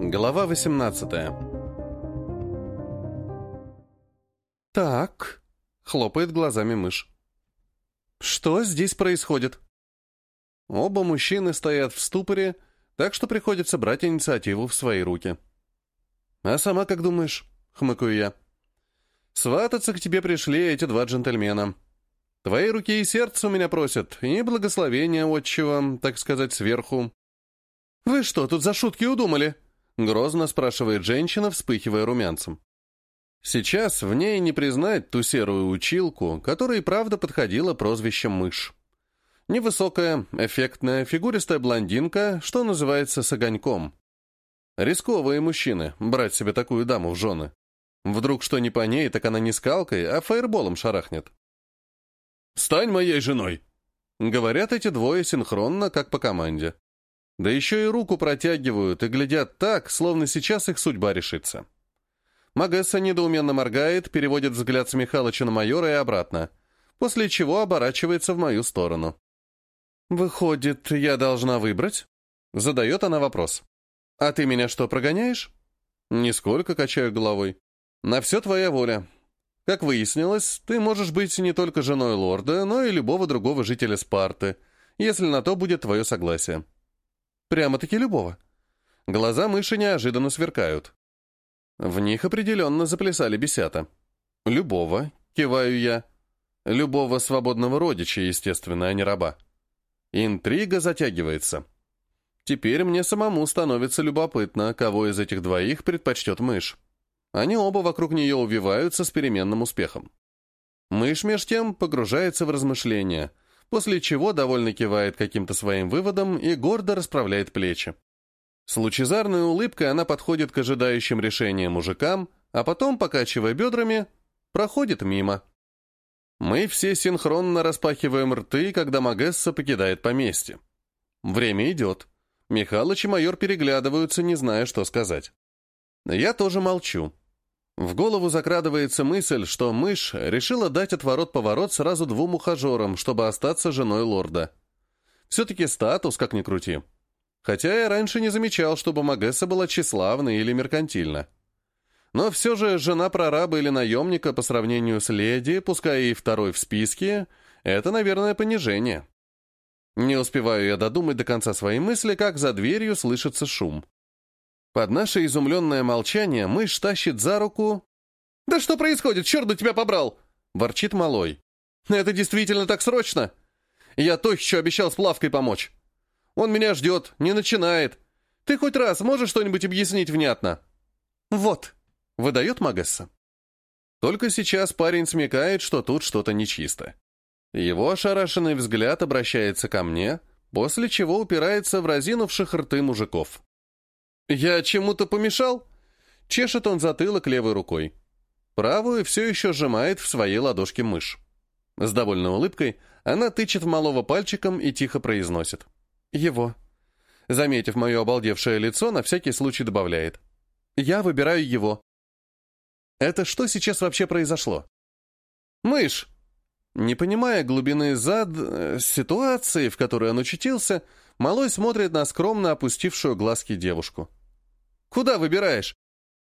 Глава 18 «Так», — хлопает глазами мышь. «Что здесь происходит?» Оба мужчины стоят в ступоре, так что приходится брать инициативу в свои руки. «А сама как думаешь?» — хмыкаю я. «Свататься к тебе пришли эти два джентльмена. Твои руки и сердце у меня просят, и благословения отчего, так сказать, сверху». «Вы что, тут за шутки удумали?» — грозно спрашивает женщина, вспыхивая румянцем. Сейчас в ней не признать ту серую училку, которой правда подходила прозвище «мышь». Невысокая, эффектная, фигуристая блондинка, что называется, с огоньком. Рисковые мужчины, брать себе такую даму в жены. Вдруг что не по ней, так она не скалкой, а фаерболом шарахнет. «Стань моей женой!» Говорят эти двое синхронно, как по команде. Да еще и руку протягивают и глядят так, словно сейчас их судьба решится. Магесса недоуменно моргает, переводит взгляд с Михалыча на майора и обратно, после чего оборачивается в мою сторону. «Выходит, я должна выбрать?» Задает она вопрос. «А ты меня что, прогоняешь?» «Нисколько качаю головой. На все твоя воля. Как выяснилось, ты можешь быть не только женой лорда, но и любого другого жителя Спарты, если на то будет твое согласие». «Прямо-таки любого». Глаза мыши неожиданно сверкают. В них определенно заплясали бесята. «Любого», — киваю я. «Любого свободного родича, естественно, а не раба». Интрига затягивается. Теперь мне самому становится любопытно, кого из этих двоих предпочтет мышь. Они оба вокруг нее увиваются с переменным успехом. Мышь, меж тем, погружается в размышления, после чего довольно кивает каким-то своим выводом и гордо расправляет плечи. С лучезарной улыбкой она подходит к ожидающим решения мужикам, а потом, покачивая бедрами, проходит мимо. Мы все синхронно распахиваем рты, когда Магесса покидает поместье. Время идет. Михалыч и майор переглядываются, не зная, что сказать. Я тоже молчу. В голову закрадывается мысль, что мышь решила дать отворот-поворот сразу двум ухажерам, чтобы остаться женой лорда. Все-таки статус, как ни крути. Хотя я раньше не замечал, чтобы Магесса была тщеславна или меркантильна. Но все же жена прораба или наемника по сравнению с леди, пускай и второй в списке, это, наверное, понижение. Не успеваю я додумать до конца своей мысли, как за дверью слышится шум. Под наше изумленное молчание мышь тащит за руку... «Да что происходит? Черт бы тебя побрал!» — ворчит малой. «Это действительно так срочно? Я Тохичу обещал с плавкой помочь. Он меня ждет, не начинает. Ты хоть раз можешь что-нибудь объяснить внятно?» «Вот», Выдает Магесса. Только сейчас парень смекает, что тут что-то нечисто. Его ошарашенный взгляд обращается ко мне, после чего упирается в разинувших рты мужиков. «Я чему-то помешал?» Чешет он затылок левой рукой. Правую все еще сжимает в своей ладошке мышь. С довольной улыбкой она тычет малого пальчиком и тихо произносит. «Его». Заметив мое обалдевшее лицо, на всякий случай добавляет. «Я выбираю его. Это что сейчас вообще произошло? Мышь! Не понимая глубины зад... Э, ситуации, в которой он очутился, Малой смотрит на скромно опустившую глазки девушку. «Куда выбираешь?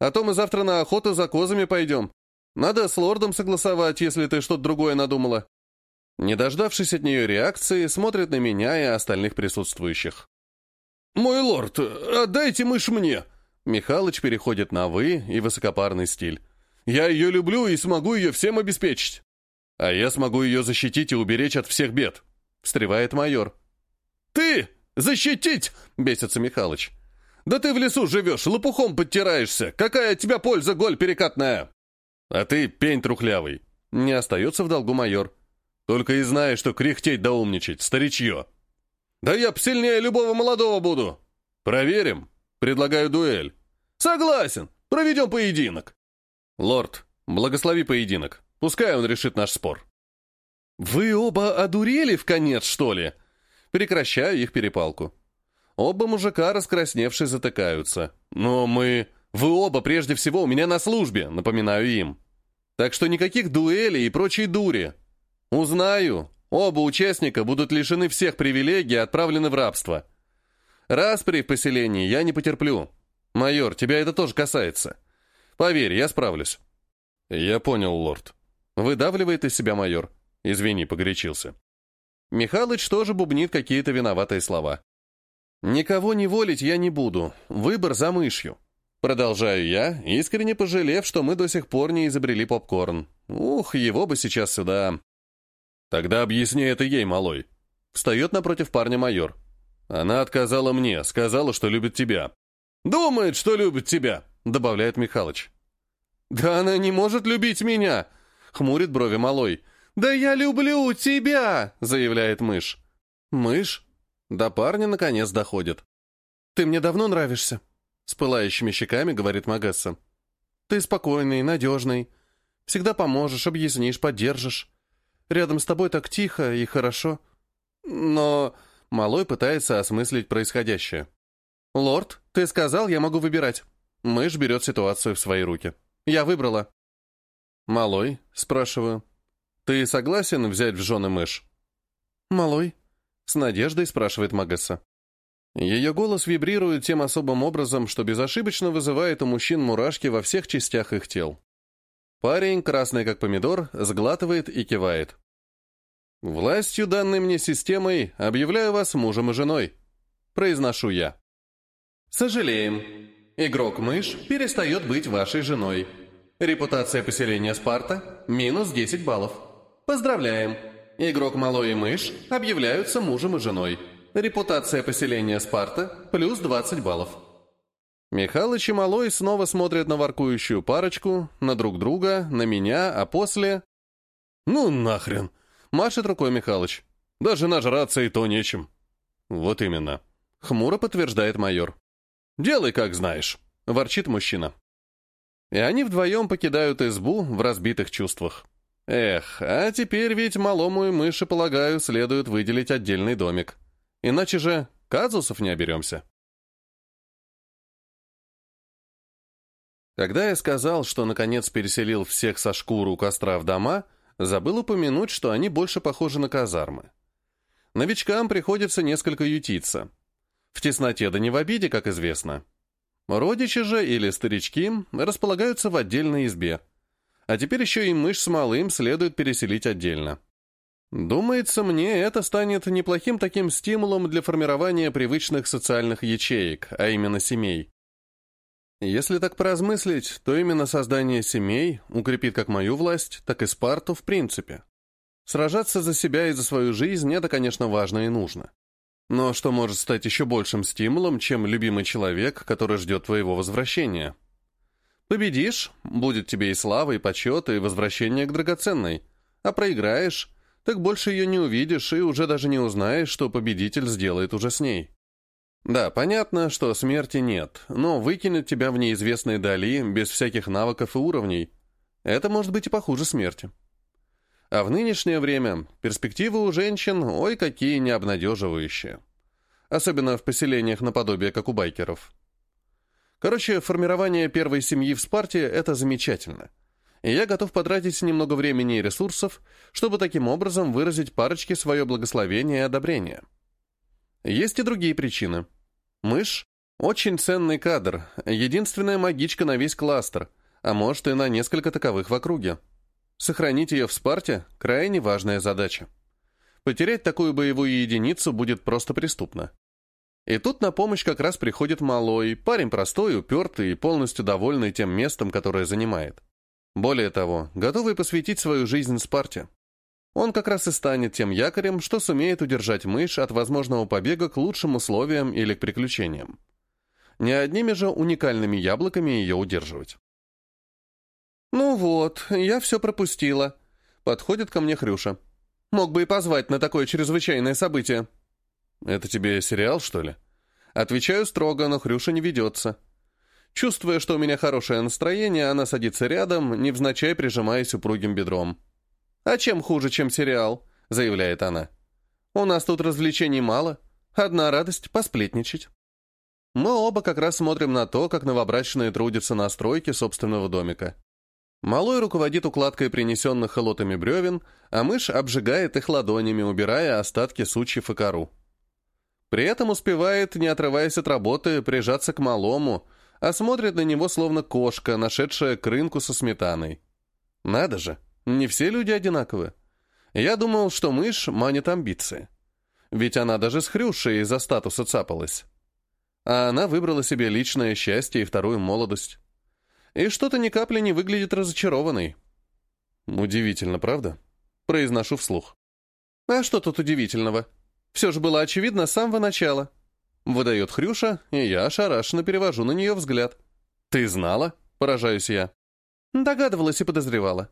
А то мы завтра на охоту за козами пойдем. Надо с лордом согласовать, если ты что-то другое надумала». Не дождавшись от нее реакции, смотрит на меня и остальных присутствующих. «Мой лорд, отдайте мышь мне!» Михалыч переходит на «вы» и высокопарный стиль. Я ее люблю и смогу ее всем обеспечить. А я смогу ее защитить и уберечь от всех бед», — встревает майор. «Ты! Защитить!» — бесится Михалыч. «Да ты в лесу живешь, лопухом подтираешься. Какая от тебя польза, голь перекатная?» «А ты пень трухлявый». Не остается в долгу майор. «Только и знаешь, что кряхтеть да умничать, старичье». «Да я б сильнее любого молодого буду». «Проверим. Предлагаю дуэль». «Согласен. Проведем поединок». «Лорд, благослови поединок. Пускай он решит наш спор». «Вы оба одурели в конец, что ли?» Прекращаю их перепалку. Оба мужика, раскрасневшись, затыкаются. «Но мы... Вы оба, прежде всего, у меня на службе», напоминаю им. «Так что никаких дуэлей и прочей дури. Узнаю. Оба участника будут лишены всех привилегий и отправлены в рабство. Распри в поселении я не потерплю. «Майор, тебя это тоже касается. Поверь, я справлюсь». «Я понял, лорд». Выдавливает из себя майор. «Извини, погорячился». Михалыч тоже бубнит какие-то виноватые слова. «Никого не волить я не буду. Выбор за мышью». Продолжаю я, искренне пожалев, что мы до сих пор не изобрели попкорн. Ух, его бы сейчас сюда. Тогда объясни это ей, малой. Встает напротив парня майор. Она отказала мне, сказала, что любит тебя. Думает, что любит тебя, добавляет Михалыч. Да она не может любить меня, хмурит брови малой. Да я люблю тебя, заявляет мышь. Мышь? До парня наконец доходит. Ты мне давно нравишься, с пылающими щеками говорит Магесса. Ты спокойный, надежный. Всегда поможешь, объяснишь, поддержишь. Рядом с тобой так тихо и хорошо. Но Малой пытается осмыслить происходящее. «Лорд, ты сказал, я могу выбирать». Мышь берет ситуацию в свои руки. «Я выбрала». «Малой?» — спрашиваю. «Ты согласен взять в жены мышь?» «Малой?» — с надеждой спрашивает Магесса. Ее голос вибрирует тем особым образом, что безошибочно вызывает у мужчин мурашки во всех частях их тел. Парень, красный как помидор, сглатывает и кивает. «Властью, данной мне системой, объявляю вас мужем и женой», — произношу я. «Сожалеем. Игрок-мышь перестает быть вашей женой. Репутация поселения Спарта — минус 10 баллов. Поздравляем. Игрок Малой и мышь объявляются мужем и женой. Репутация поселения Спарта — плюс 20 баллов». Михалыч и Малой снова смотрят на воркующую парочку, на друг друга, на меня, а после... «Ну нахрен!» — машет рукой Михалыч. «Даже нажраться и то нечем». «Вот именно», — хмуро подтверждает майор. «Делай, как знаешь», — ворчит мужчина. И они вдвоем покидают избу в разбитых чувствах. Эх, а теперь ведь малому и мыши, полагаю, следует выделить отдельный домик. Иначе же казусов не оберемся. Когда я сказал, что наконец переселил всех со шкуру костра в дома, забыл упомянуть, что они больше похожи на казармы. Новичкам приходится несколько ютиться. В тесноте да не в обиде, как известно. Родичи же или старички располагаются в отдельной избе. А теперь еще и мышь с малым следует переселить отдельно. Думается, мне это станет неплохим таким стимулом для формирования привычных социальных ячеек, а именно семей. Если так поразмыслить, то именно создание семей укрепит как мою власть, так и Спарту в принципе. Сражаться за себя и за свою жизнь – это, конечно, важно и нужно. Но что может стать еще большим стимулом, чем любимый человек, который ждет твоего возвращения? Победишь – будет тебе и слава, и почет, и возвращение к драгоценной. А проиграешь – так больше ее не увидишь и уже даже не узнаешь, что победитель сделает уже с ней. Да, понятно, что смерти нет, но выкинуть тебя в неизвестные дали без всяких навыков и уровней – это может быть и похуже смерти. А в нынешнее время перспективы у женщин ой какие необнадеживающие. Особенно в поселениях наподобие, как у байкеров. Короче, формирование первой семьи в Спарте – это замечательно. И я готов потратить немного времени и ресурсов, чтобы таким образом выразить парочке свое благословение и одобрение. Есть и другие причины. Мышь – очень ценный кадр, единственная магичка на весь кластер, а может и на несколько таковых в округе. Сохранить ее в Спарте – крайне важная задача. Потерять такую боевую единицу будет просто преступно. И тут на помощь как раз приходит малой, парень простой, упертый и полностью довольный тем местом, которое занимает. Более того, готовый посвятить свою жизнь Спарте. Он как раз и станет тем якорем, что сумеет удержать мышь от возможного побега к лучшим условиям или к приключениям. Не одними же уникальными яблоками ее удерживать. «Ну вот, я все пропустила», — подходит ко мне Хрюша. «Мог бы и позвать на такое чрезвычайное событие». «Это тебе сериал, что ли?» Отвечаю строго, но Хрюша не ведется. Чувствуя, что у меня хорошее настроение, она садится рядом, невзначай прижимаясь упругим бедром. «А чем хуже, чем сериал?» — заявляет она. «У нас тут развлечений мало. Одна радость — посплетничать». Мы оба как раз смотрим на то, как новобрачные трудятся на стройке собственного домика. Малой руководит укладкой принесенных холотами бревен, а мышь обжигает их ладонями, убирая остатки сучьев и кору. При этом успевает, не отрываясь от работы, прижаться к малому, а смотрит на него словно кошка, нашедшая к со сметаной. Надо же, не все люди одинаковы. Я думал, что мышь манит амбиции. Ведь она даже с Хрюшей из-за статуса цапалась. А она выбрала себе личное счастье и вторую молодость. И что-то ни капли не выглядит разочарованной. Удивительно, правда? Произношу вслух. А что тут удивительного? Все же было очевидно с самого начала. Выдает Хрюша, и я ошарашенно перевожу на нее взгляд. «Ты знала?» — поражаюсь я. Догадывалась и подозревала.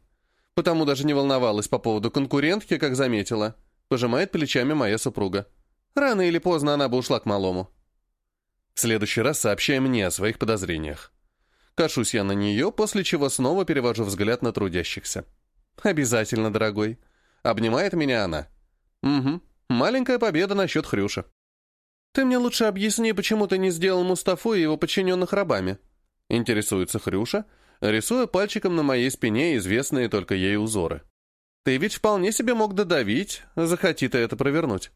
Потому даже не волновалась по поводу конкурентки, как заметила. Пожимает плечами моя супруга. Рано или поздно она бы ушла к малому. В следующий раз сообщай мне о своих подозрениях. Кашусь я на нее, после чего снова перевожу взгляд на трудящихся. «Обязательно, дорогой». Обнимает меня она. «Угу. Маленькая победа насчет Хрюша». «Ты мне лучше объясни, почему ты не сделал Мустафу и его подчиненных рабами?» Интересуется Хрюша, рисуя пальчиком на моей спине известные только ей узоры. «Ты ведь вполне себе мог додавить, захоти ты это провернуть».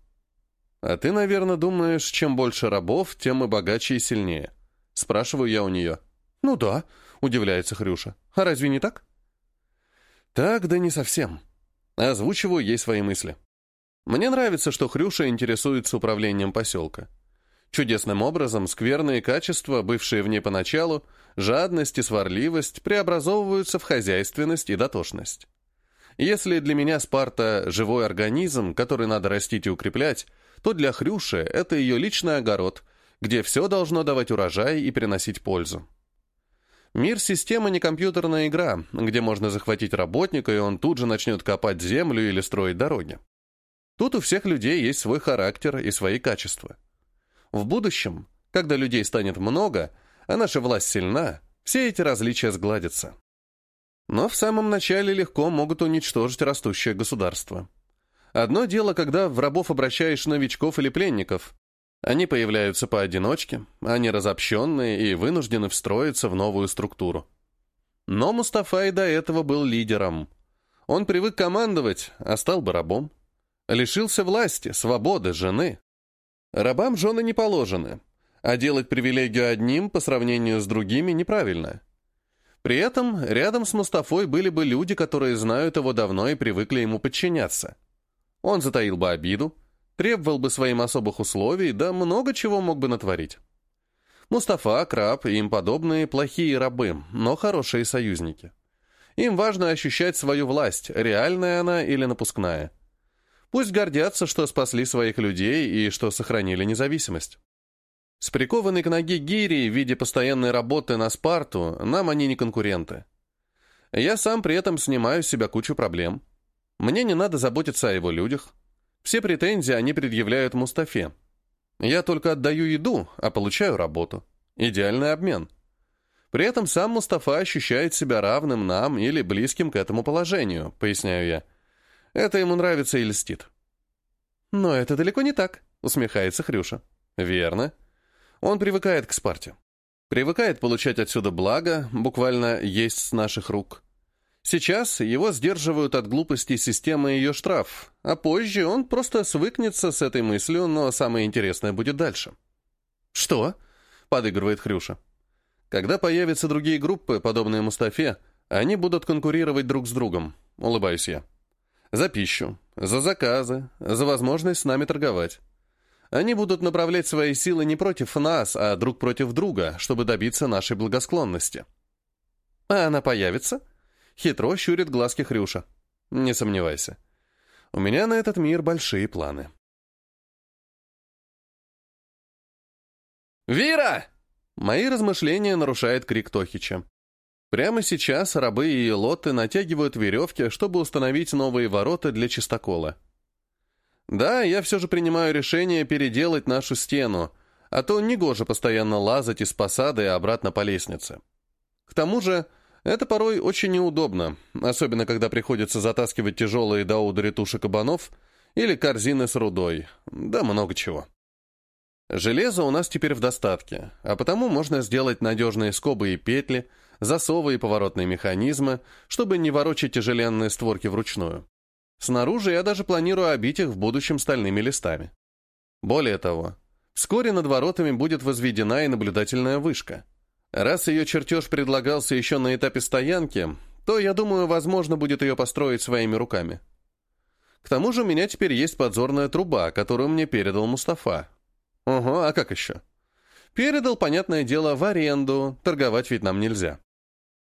«А ты, наверное, думаешь, чем больше рабов, тем мы богаче и сильнее?» Спрашиваю я у нее. «Ну да», — удивляется Хрюша. «А разве не так?» «Так, да не совсем». Озвучиваю ей свои мысли. Мне нравится, что Хрюша интересуется управлением поселка. Чудесным образом скверные качества, бывшие в ней поначалу, жадность и сварливость, преобразовываются в хозяйственность и дотошность. Если для меня Спарта – живой организм, который надо растить и укреплять, то для Хрюши это ее личный огород, где все должно давать урожай и приносить пользу. Мир системы не компьютерная игра, где можно захватить работника, и он тут же начнет копать землю или строить дороги. Тут у всех людей есть свой характер и свои качества. В будущем, когда людей станет много, а наша власть сильна, все эти различия сгладятся. Но в самом начале легко могут уничтожить растущее государство. Одно дело, когда в рабов обращаешь новичков или пленников. Они появляются поодиночке, они разобщенные и вынуждены встроиться в новую структуру. Но Мустафа и до этого был лидером. Он привык командовать, а стал бы рабом. Лишился власти, свободы, жены. Рабам жены не положены, а делать привилегию одним по сравнению с другими неправильно. При этом рядом с Мустафой были бы люди, которые знают его давно и привыкли ему подчиняться. Он затаил бы обиду, требовал бы своим особых условий, да много чего мог бы натворить. Мустафа, Краб и им подобные плохие рабы, но хорошие союзники. Им важно ощущать свою власть, реальная она или напускная. Пусть гордятся, что спасли своих людей и что сохранили независимость. С прикованной к ноге гири в виде постоянной работы на Спарту нам они не конкуренты. Я сам при этом снимаю с себя кучу проблем. Мне не надо заботиться о его людях. Все претензии они предъявляют Мустафе. Я только отдаю еду, а получаю работу. Идеальный обмен. При этом сам Мустафа ощущает себя равным нам или близким к этому положению, поясняю я. Это ему нравится и льстит. «Но это далеко не так», — усмехается Хрюша. «Верно. Он привыкает к Спарте. Привыкает получать отсюда благо, буквально есть с наших рук. Сейчас его сдерживают от глупости системы ее штраф, а позже он просто свыкнется с этой мыслью, но самое интересное будет дальше». «Что?» — подыгрывает Хрюша. «Когда появятся другие группы, подобные Мустафе, они будут конкурировать друг с другом», — улыбаюсь я. За пищу, за заказы, за возможность с нами торговать. Они будут направлять свои силы не против нас, а друг против друга, чтобы добиться нашей благосклонности. А она появится? Хитро щурит глазки Хрюша. Не сомневайся. У меня на этот мир большие планы. «Вира!» Мои размышления нарушает крик Тохича. Прямо сейчас рабы и лоты натягивают веревки, чтобы установить новые ворота для чистокола. Да, я все же принимаю решение переделать нашу стену, а то негоже постоянно лазать из посады и обратно по лестнице. К тому же, это порой очень неудобно, особенно когда приходится затаскивать тяжелые до удары туши кабанов или корзины с рудой, да много чего. Железа у нас теперь в достатке, а потому можно сделать надежные скобы и петли, засовы и поворотные механизмы, чтобы не ворочать тяжеленные створки вручную. Снаружи я даже планирую обить их в будущем стальными листами. Более того, вскоре над воротами будет возведена и наблюдательная вышка. Раз ее чертеж предлагался еще на этапе стоянки, то, я думаю, возможно будет ее построить своими руками. К тому же у меня теперь есть подзорная труба, которую мне передал Мустафа. Ого, а как еще? Передал, понятное дело, в аренду, торговать ведь нам нельзя.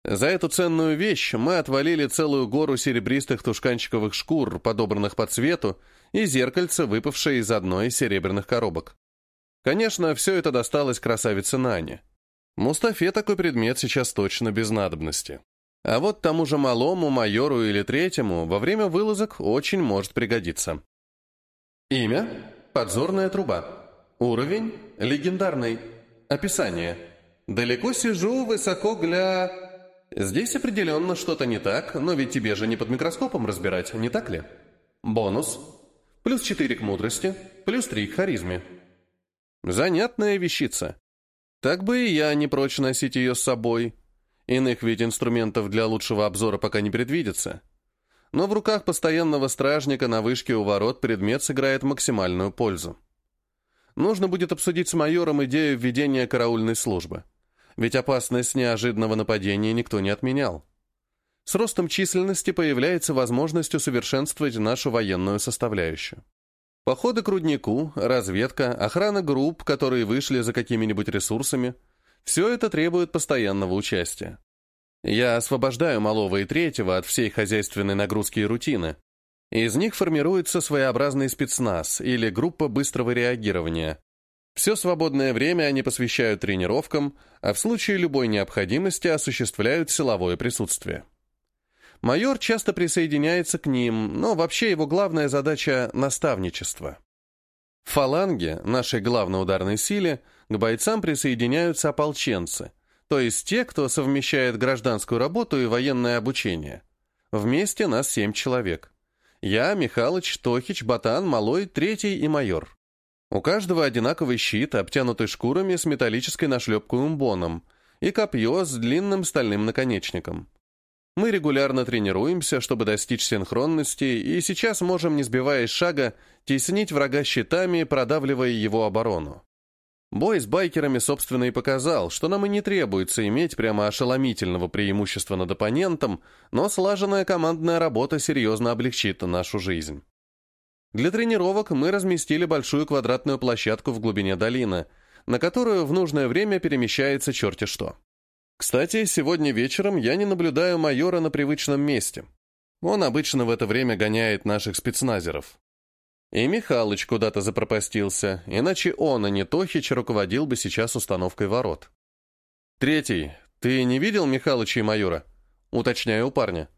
За эту ценную вещь мы отвалили целую гору серебристых тушканчиковых шкур, подобранных по цвету, и зеркальце, выпавшее из одной из серебряных коробок. Конечно, все это досталось красавице Нане. Мустафе такой предмет сейчас точно без надобности. А вот тому же малому, майору или третьему во время вылазок очень может пригодиться. Имя – подзорная труба. Уровень – легендарный. Описание. Далеко сижу, высоко гля... Здесь определенно что-то не так, но ведь тебе же не под микроскопом разбирать, не так ли? Бонус. Плюс 4 к мудрости, плюс 3 к харизме. Занятная вещица. Так бы и я не прочь носить ее с собой. Иных ведь инструментов для лучшего обзора пока не предвидится. Но в руках постоянного стражника на вышке у ворот предмет сыграет максимальную пользу. Нужно будет обсудить с майором идею введения караульной службы. Ведь опасность неожиданного нападения никто не отменял. С ростом численности появляется возможность усовершенствовать нашу военную составляющую. Походы к руднику, разведка, охрана групп, которые вышли за какими-нибудь ресурсами – все это требует постоянного участия. Я освобождаю малого и третьего от всей хозяйственной нагрузки и рутины. Из них формируется своеобразный спецназ или группа быстрого реагирования. Все свободное время они посвящают тренировкам, а в случае любой необходимости осуществляют силовое присутствие. Майор часто присоединяется к ним, но вообще его главная задача – наставничество. В фаланге, нашей главной ударной силе, к бойцам присоединяются ополченцы, то есть те, кто совмещает гражданскую работу и военное обучение. Вместе нас семь человек. Я, Михалыч, Тохич, Батан, Малой, Третий и Майор. У каждого одинаковый щит, обтянутый шкурами с металлической нашлепкой умбоном, и копье с длинным стальным наконечником. Мы регулярно тренируемся, чтобы достичь синхронности, и сейчас можем, не сбиваясь шага, теснить врага щитами, продавливая его оборону. Бой с байкерами, собственно, и показал, что нам и не требуется иметь прямо ошеломительного преимущества над оппонентом, но слаженная командная работа серьезно облегчит нашу жизнь. Для тренировок мы разместили большую квадратную площадку в глубине долины, на которую в нужное время перемещается черти что. Кстати, сегодня вечером я не наблюдаю майора на привычном месте. Он обычно в это время гоняет наших спецназеров. И Михалыч куда-то запропастился, иначе он, а не Тохич, руководил бы сейчас установкой ворот. Третий. Ты не видел Михалыча и майора? Уточняю у парня.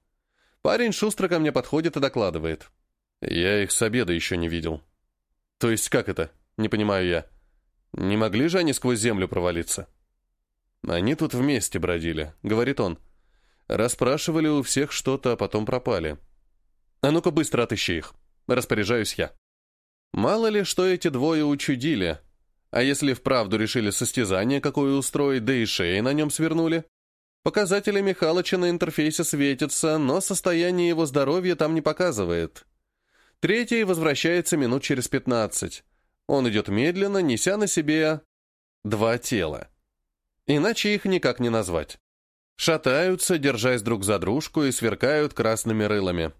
Парень шустро ко мне подходит и докладывает. Я их с обеда еще не видел. То есть как это? Не понимаю я. Не могли же они сквозь землю провалиться? Они тут вместе бродили, говорит он. Расспрашивали у всех что-то, а потом пропали. А ну-ка быстро отыщи их. Распоряжаюсь я. Мало ли, что эти двое учудили. А если вправду решили состязание какое устроить, да и шеи на нем свернули? Показатели Михалыча на интерфейсе светятся, но состояние его здоровья там не показывает. Третий возвращается минут через пятнадцать. Он идет медленно, неся на себе два тела. Иначе их никак не назвать. Шатаются, держась друг за дружку, и сверкают красными рылами.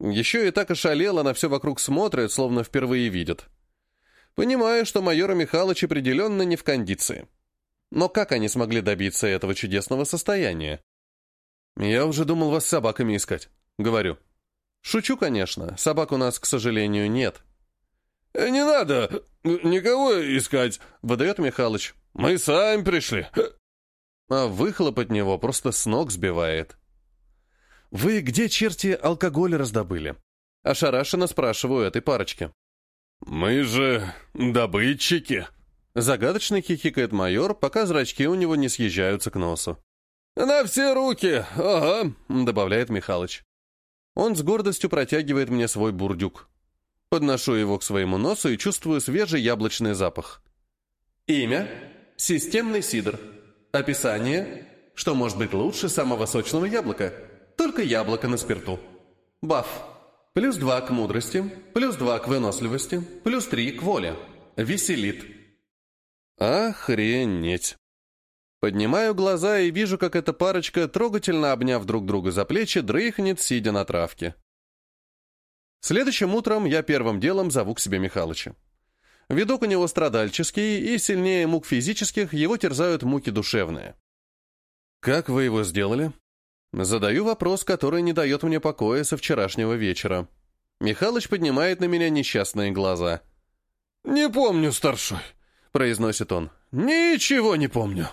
Еще и так ошалело, на все вокруг смотрят, словно впервые видят. Понимаю, что майора Михалыч определенно не в кондиции. Но как они смогли добиться этого чудесного состояния? Я уже думал вас собаками искать. Говорю. Шучу, конечно. Собак у нас, к сожалению, нет. «Не надо никого искать», — выдает Михалыч. Мы сами пришли. А выхлоп от него просто с ног сбивает. «Вы где, черти, алкоголь раздобыли?» Ошарашенно спрашиваю этой парочки. «Мы же добытчики», — загадочно хихикает майор, пока зрачки у него не съезжаются к носу. «На все руки, ага», — добавляет Михалыч. Он с гордостью протягивает мне свой бурдюк. Подношу его к своему носу и чувствую свежий яблочный запах. Имя Системный сидр. Описание. Что может быть лучше самого сочного яблока? Только яблоко на спирту. Баф. Плюс 2 к мудрости, плюс 2 к выносливости, плюс 3 к воле. Веселит. Охренеть. Поднимаю глаза и вижу, как эта парочка, трогательно обняв друг друга за плечи, дрыхнет, сидя на травке. Следующим утром я первым делом зову к себе Михалыча. Видок у него страдальческий, и сильнее мук физических его терзают муки душевные. «Как вы его сделали?» Задаю вопрос, который не дает мне покоя со вчерашнего вечера. Михалыч поднимает на меня несчастные глаза. «Не помню, старшой», — произносит он. «Ничего не помню».